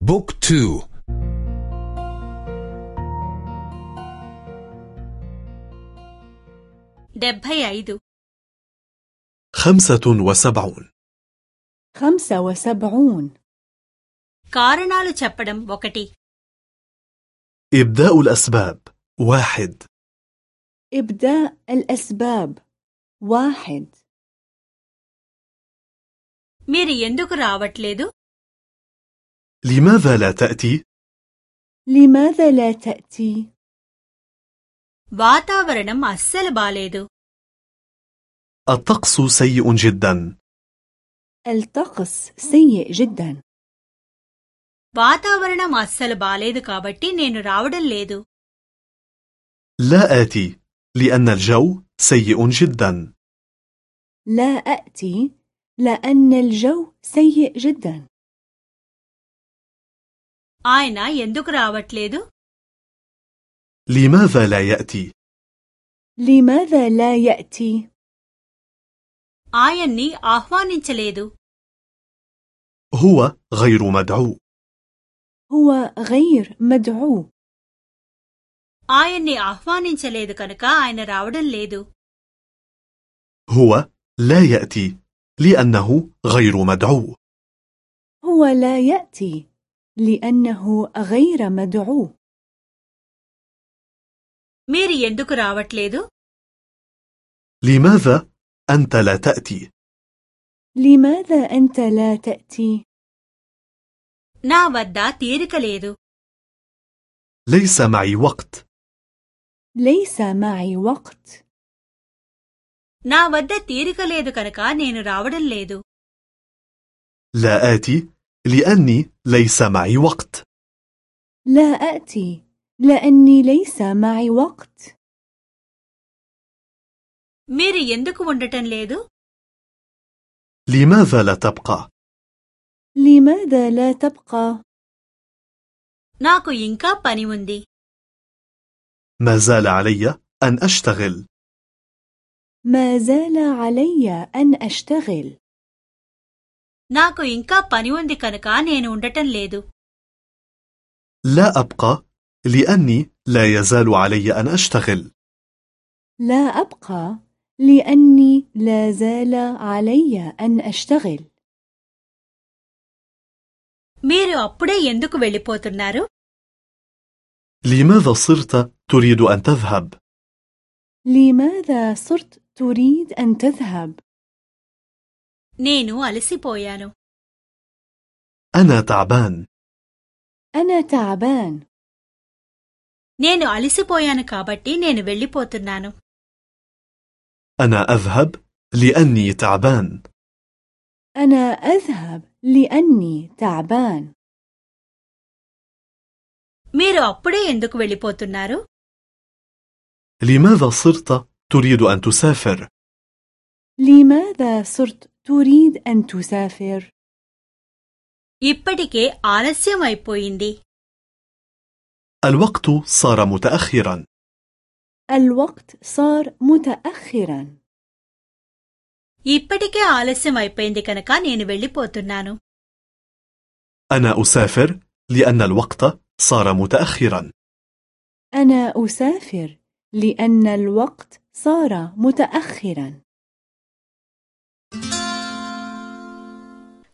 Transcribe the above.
بوك تو డెబ్భై ఐదు خمسة وسبعون خمسة وسبعون కారణాలు చెప్పడం ఒకటి إبداء الأسباب واحد إبداء الأسباب واحد మీరు ఎందుకు రావట్లేదు لماذا لا تأتي؟ لماذا لا تأتي؟ వాతావరణం అస్సలు బాలేదు الطقس سيء جدا الطقس سيء جدا వాతావరణం అస్సలు బాలేదు కాబట్టి నేను రావడం లేదు لا آتي لأن الجو سيء جدا لا أأتي لأن الجو سيء جدا ఆయన ఎందుకు రావట్లేదు لماذا لا يأتي؟ لماذا لا يأتي؟ ఆయన్ని ఆహ్వానించలేదు هو غير مدعو هو غير مدعو ఆయన్ని ఆహ్వానించలేదు కనుక ఆయన రావడం లేదు هو لا يأتي لأنه غير مدعو هو لا يأتي لأنه غير مدعو మీరు ఎందుకు రావట్లేదు لماذا أنت لا تأتي؟ لماذا أنت لا تأتي؟ నా వద్ద తీరిక లేదు ليس معي وقت ليس معي وقت నా వద్ద తీరిక లేదు కనుక నేను రావడం లేదు لا آتي لأني ليس معي وقت لا أأتي لأني ليس معي وقت మీరు ఎందుకు ఉండటం లేదు لماذا لا تبقى؟ لماذا لا تبقى؟ నాకు ఇంకా పని ఉంది ما زال علي أن أشتغل ما زال علي أن أشتغل నాకు ఇంకా పని ఉంది కనుక నేను ఉండటం లేదు لا أبقى لأني لا يزال علي أن أشتغل لا أبقى لأني لا زال علي أن أشتغل మీరు అప్పుడే ఎందుకు వెళ్ళిపోతున్నారు لماذا صرت تريد أن تذهب؟ لماذا صرت تريد أن تذهب؟ నేను అలసిపోయాను أنا تعبان أنا تعبان నేను అలసిపోయాను కాబట్టి నేను వెళ్ళిపోతున్నాను أنا أذهب لأني تعبان أنا أذهب لأني تعبان మీరు అప్పుడే ఎందుకు వెళ్ళిపోతున్నారు لماذا صرت تريد أن تسافر؟ لماذا صرت تريد أن تسافر؟ ఇప్పటికే ఆలస్యం అయిపోయింది الوقت صار متأخرا الوقت صار متأخرا ఇప్పటికే ఆలస్యం అయిపోయింది కనుక నేను వెళ్ళిపోతున్నాను أنا أسافر لأن الوقت صار متأخرا أنا أسافر لأن الوقت صار متأخرا